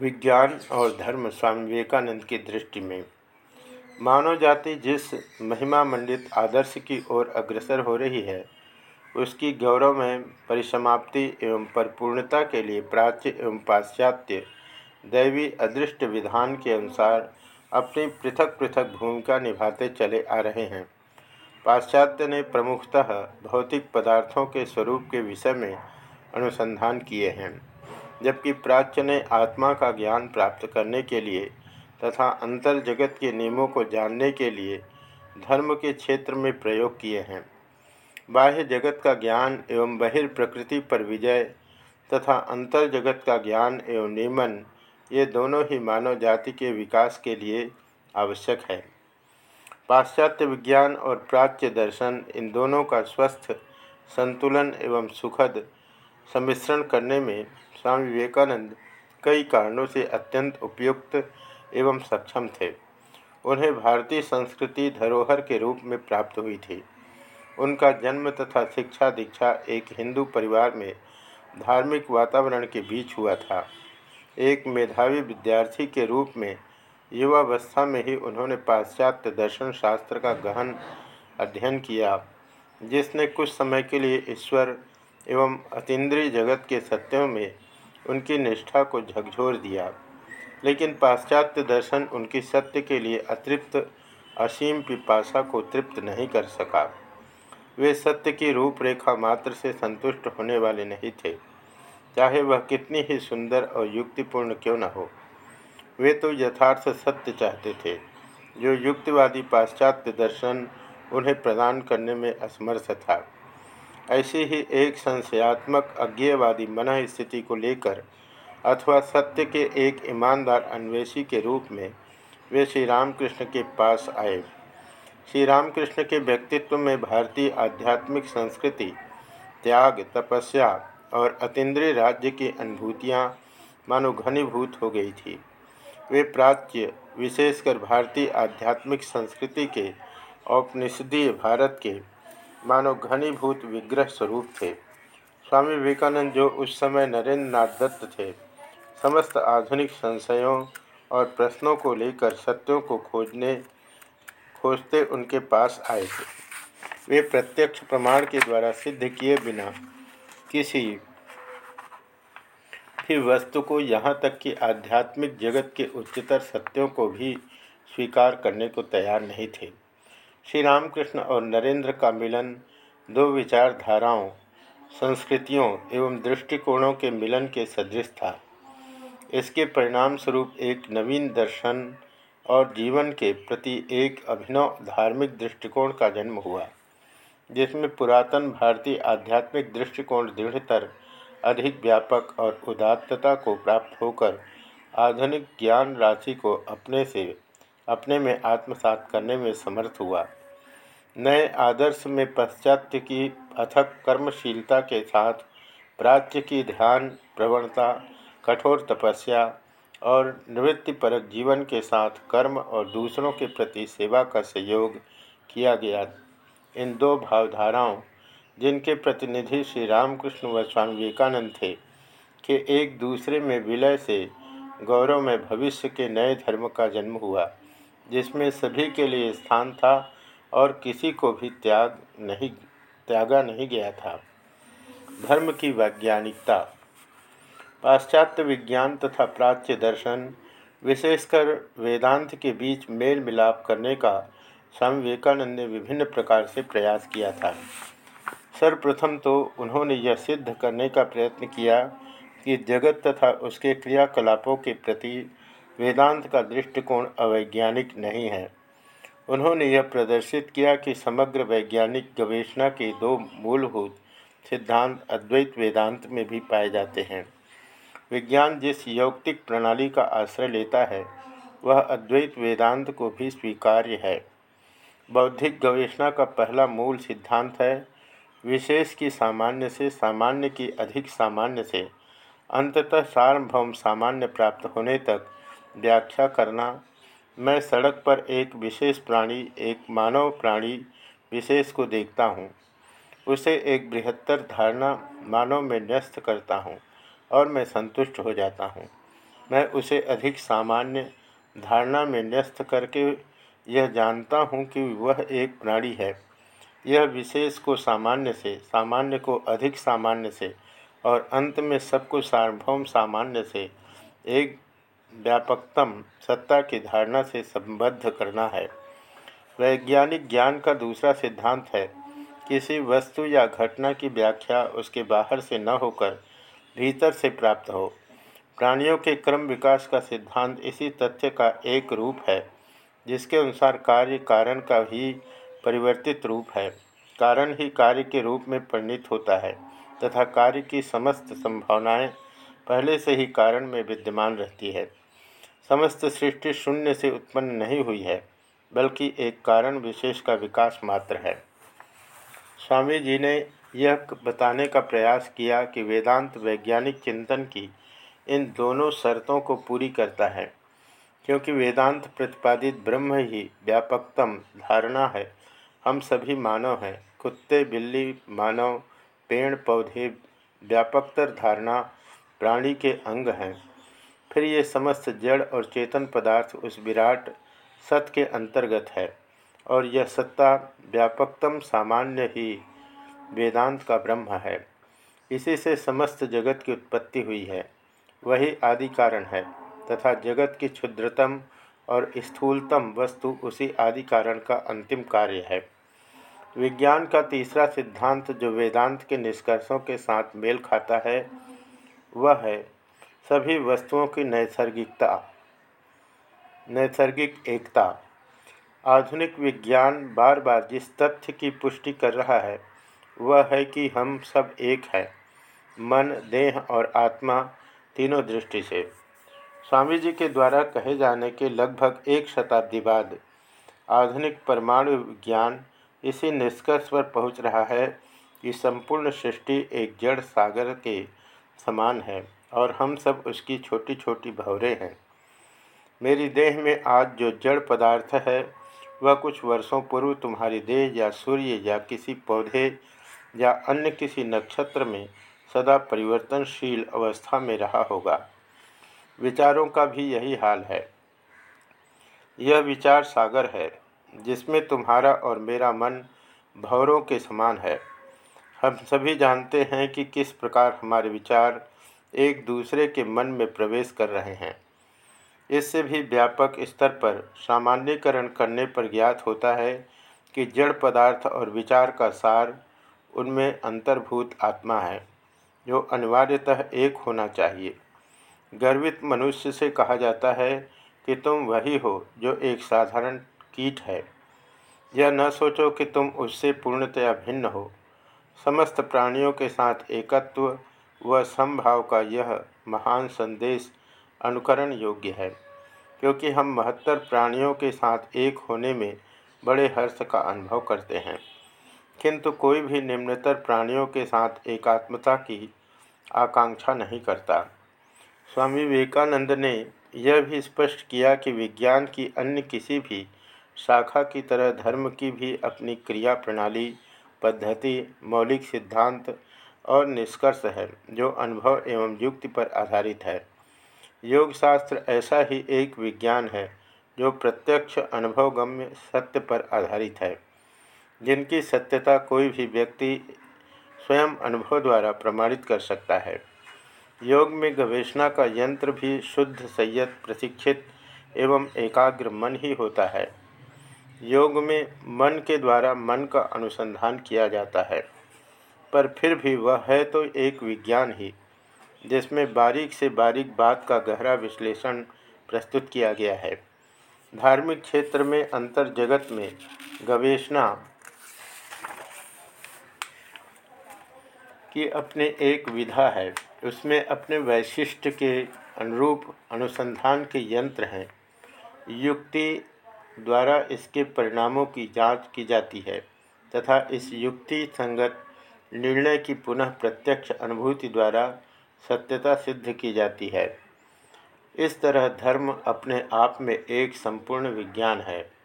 विज्ञान और धर्म स्वामी विवेकानंद की दृष्टि में। मानव जाति जिस महिमा मंडित आदर्श की ओर अग्रसर हो रही है, उसकी गौरव में परिसमाप्ति एवं परिपूर्णता के लिए प्राच्य एवं पाश्चात्य दैवी अदृष्ट विधान के अनुसार अपनी पृथक पृथक भूमिका निभाते चले आ रहे हैं। पाश्चात्य ने प्रमुखतः भौतिक पदार्थों के स्वरूप के विषय में अनुसंधान किए हैं। जबकि प्राच्य ने आत्मा का ज्ञान प्राप्त करने के लिए तथा अंतर जगत के नियमों को जानने के लिए धर्म के क्षेत्र में प्रयोग किए हैं। बाह्य जगत का ज्ञान एवं बहिर्प्रकृति पर विजय तथा अंतर जगत का ज्ञान एवं नियमन, ये दोनों ही मानव जाति के विकास के लिए आवश्यक है। पाश्चात्य विज्ञान और प्राच्य दर्शन इन दोनों का स्वस्थ, संतुलन एवं सुखद सम्मिश्रण करने में स्वामी विवेकानंद कई कारणों से अत्यंत उपयुक्त एवं सक्षम थे। उन्हें भारतीय संस्कृति धरोहर के रूप में प्राप्त हुई थी। उनका जन्म तथा शिक्षा दीक्षा एक हिंदू परिवार में धार्मिक वातावरण के बीच हुआ था। एक मेधावी विद्यार्थी के रूप में युवावस्था में ही उन्होंने पाश्चात्य दर्शन शास्त्र का गहन अध्ययन किया, जिसने कुछ समय के लिए ईश्वर एवं अतीन्द्रिय जगत के सत्यों में उनकी निष्ठा को झकझोर दिया। लेकिन पाश्चात्य दर्शन उनकी सत्य के लिए अतृप्त, असीम पिपाशा को तृप्त नहीं कर सका। वे सत्य की रूपरेखा मात्र से संतुष्ट होने वाले नहीं थे। चाहे वह कितनी ही सुंदर और युक्तिपूर्ण क्यों न हो, वे तो यथार्थ सत्य चाहते थे, जो युक्तिवादी पाश्चात्य दर्शन उन्हें प्रदान करने में असमर्थ था। ऐसी ही एक संशयात्मक, अज्ञेयवादी मन स्थिति को लेकर अथवा सत्य के एक ईमानदार अन्वेषी के रूप में वे श्री रामकृष्ण के पास आए। श्री रामकृष्ण के व्यक्तित्व में भारतीय आध्यात्मिक संस्कृति, त्याग, तपस्या और अतीन्द्रिय राज्य की अनुभूतियाँ मानो घनीभूत हो गई थी। वे प्राच्य, विशेषकर भारतीय आध्यात्मिक संस्कृति के औपनिषदीय भारत के मानो घनीभूत विग्रह स्वरूप थे। स्वामी विवेकानंद जो उस समय नरेंद्र नाथ दत्त थे, समस्त आधुनिक संशयों और प्रश्नों को लेकर सत्यों को खोजने, खोजते उनके पास आए थे। वे प्रत्यक्ष प्रमाण के द्वारा सिद्ध किए बिना किसी भी वस्तु को यहाँ तक कि आध्यात्मिक जगत के उच्चतर सत्यों को भी स्वीकार करने को तैयार नहीं थे। श्री रामकृष्ण और नरेंद्र का मिलन, दो विचारधाराओं, संस्कृतियों एवं दृष्टिकोणों के मिलन के सदृश था। इसके परिणाम स्वरूप एक नवीन दर्शन और जीवन के प्रति एक अभिनव धार्मिक दृष्टिकोण का जन्म हुआ, जिसमें पुरातन भारतीय आध्यात्मिक दृष्टिकोण दृढ़तर, अधिक व्यापक और उदात्तता को प्राप्त होकर आधुनिक ज्ञान राशि को अपने से, अपने में आत्मसात करने में समर्थ हुआ। नए आदर्श में पाश्चात्य की अथक कर्मशीलता के साथ प्राच्य की ध्यान, प्रवणता, कठोर तपस्या और निवृत्तिपरक जीवन के साथ कर्म और दूसरों के प्रति सेवा का सहयोग किया गया। इन दो भावधाराओं, जिनके प्रतिनिधि श्री रामकृष्ण व स्वामी विवेकानंद थे, के एक दूसरे में विलय से गौरव में भविष्य के नए धर्म का जन्म हुआ, जिसमें सभी के लिए स्थान था और किसी को भी त्याग नहीं, त्यागा नहीं गया था। धर्म की वैज्ञानिकता, पाश्चात्य विज्ञान तथा प्राच्य दर्शन, विशेषकर वेदांत के बीच मेल मिलाप करने का स्वामी विवेकानंद ने विभिन्न प्रकार से प्रयास किया था। सर्वप्रथम तो उन्होंने यह सिद्ध करने का प्रयत्न किया कि जगत तथा उसके क्रियाकलापों के प्रति वेदांत का दृष्टिकोण अवैज्ञानिक नहीं है। उन्होंने यह प्रदर्शित किया कि समग्र वैज्ञानिक गवेषणा के दो मूलभूत सिद्धांत अद्वैत वेदांत में भी पाए जाते हैं। विज्ञान जिस यौक्तिक प्रणाली का आश्रय लेता है, वह अद्वैत वेदांत को भी स्वीकार्य है। बौद्धिक गवेषणा का पहला मूल सिद्धांत है, विशेष की सामान्य से सामान्य की अधिक सामान्य से, अंततः सार्वभौम सामान्य प्राप्त होने तक व्याख्या करना। मैं सड़क पर एक विशेष प्राणी, एक मानव प्राणी विशेष को देखता हूँ। उसे एक बृहत्तर धारणा मानव में न्यस्त करता हूँ और मैं संतुष्ट हो जाता हूँ। मैं उसे अधिक सामान्य धारणा में न्यस्त करके यह जानता हूँ कि वह एक प्राणी है। यह विशेष को सामान्य से, सामान्य को अधिक सामान्य से और अंत में सबको सार्वभौम सामान्य से एक व्यापकतम सत्ता की धारणा से संबद्ध करना है। वैज्ञानिक ज्ञान का दूसरा सिद्धांत है किसी वस्तु या घटना की व्याख्या उसके बाहर से न होकर भीतर से प्राप्त हो। प्राणियों के क्रम विकास का सिद्धांत इसी तथ्य का एक रूप है, जिसके अनुसार कार्य कारण का ही परिवर्तित रूप है। कारण ही कार्य के रूप में परिणित होता है, तथा कार्य की समस्त संभावनाएँ पहले से ही कारण में विद्यमान रहती है। समस्त सृष्टि शून्य से उत्पन्न नहीं हुई है, बल्कि एक कारण विशेष का विकास मात्र है। स्वामी जी ने यह बताने का प्रयास किया कि वेदांत वैज्ञानिक चिंतन की इन दोनों शर्तों को पूरी करता है, क्योंकि वेदांत प्रतिपादित ब्रह्म ही व्यापकतम धारणा है। हम सभी मानव हैं, कुत्ते, बिल्ली, मानव, पेड़, पौधे, व्यापकतर धारणा, प्राणी के अंग हैं। फिर ये समस्त जड़ और चेतन पदार्थ उस विराट सत के अंतर्गत है, और यह सत्ता व्यापकतम सामान्य ही वेदांत का ब्रह्म है। इसी से समस्त जगत की उत्पत्ति हुई है। वही आदि कारण है, तथा जगत की क्षुद्रतम और स्थूलतम वस्तु उसी आदि कारण का अंतिम कार्य है। विज्ञान का तीसरा सिद्धांत जो वेदांत के निष्कर्षों के साथ मेल खाता है, वह है सभी वस्तुओं की नैसर्गिकता, नैसर्गिक एकता। आधुनिक विज्ञान बार बार जिस तथ्य की पुष्टि कर रहा है, वह है कि हम सब एक हैं, मन, देह और आत्मा तीनों दृष्टि से। स्वामी जी के द्वारा कहे जाने के लगभग एक शताब्दी बाद आधुनिक परमाणु विज्ञान इसी निष्कर्ष पर पहुँच रहा है कि संपूर्ण सृष्टि एक जड़ सागर के समान है। और हम सब उसकी छोटी छोटी भवरें हैं। मेरी देह में आज जो जड़ पदार्थ है, वह कुछ वर्षों पूर्व तुम्हारी देह या सूर्य या किसी पौधे या अन्य किसी नक्षत्र में सदा परिवर्तनशील अवस्था में रहा होगा। विचारों का भी यही हाल है। यह विचार सागर है, जिसमें तुम्हारा और मेरा मन भवरों के समान है। हम सभी जानते हैं कि किस प्रकार हमारे विचार एक दूसरे के मन में प्रवेश कर रहे हैं। इससे भी व्यापक स्तर पर सामान्यकरण करने पर ज्ञात होता है कि जड़ पदार्थ और विचार का सार उनमें अंतर्भूत आत्मा है, जो अनिवार्यतः एक होना चाहिए। गर्वित मनुष्य से कहा जाता है कि तुम वही हो जो एक साधारण कीट है। यह न सोचो कि तुम उससे पूर्णतया भिन्न हो। समस्त प्राणियों के साथ एकत्व व समभाव का यह महान संदेश अनुकरण योग्य है, क्योंकि हम महत्तर प्राणियों के साथ एक होने में बड़े हर्ष का अनुभव करते हैं। किंतु कोई भी निम्नतर प्राणियों के साथ एकात्मता की आकांक्षा नहीं करता। स्वामी विवेकानंद ने यह भी स्पष्ट किया कि विज्ञान की अन्य किसी भी शाखा की तरह धर्म की भी अपनी क्रिया प्रणाली, पद्धति, मौलिक सिद्धांत और निष्कर्ष है, जो अनुभव एवं युक्ति पर आधारित है। योग शास्त्र ऐसा ही एक विज्ञान है, जो प्रत्यक्ष अनुभवगम्य सत्य पर आधारित है, जिनकी सत्यता कोई भी व्यक्ति स्वयं अनुभव द्वारा प्रमाणित कर सकता है। योग में गवेषणा का यंत्र भी शुद्ध, संयत, प्रशिक्षित एवं एकाग्र मन ही होता है। योग में मन के द्वारा मन का अनुसंधान किया जाता है। पर फिर भी वह है तो एक विज्ञान ही, जिसमें बारीक से बारीक बात का गहरा विश्लेषण प्रस्तुत किया गया है। धार्मिक क्षेत्र में अंतर जगत में गवेषणा की अपने एक विधा है। उसमें अपने वैशिष्ट के अनुरूप अनुसंधान के यंत्र हैं। युक्ति द्वारा इसके परिणामों की जाँच की जाती है तथा इस युक्ति संगत निर्णय की पुनः प्रत्यक्ष अनुभूति द्वारा सत्यता सिद्ध की जाती है। इस तरह धर्म अपने आप में एक संपूर्ण विज्ञान है।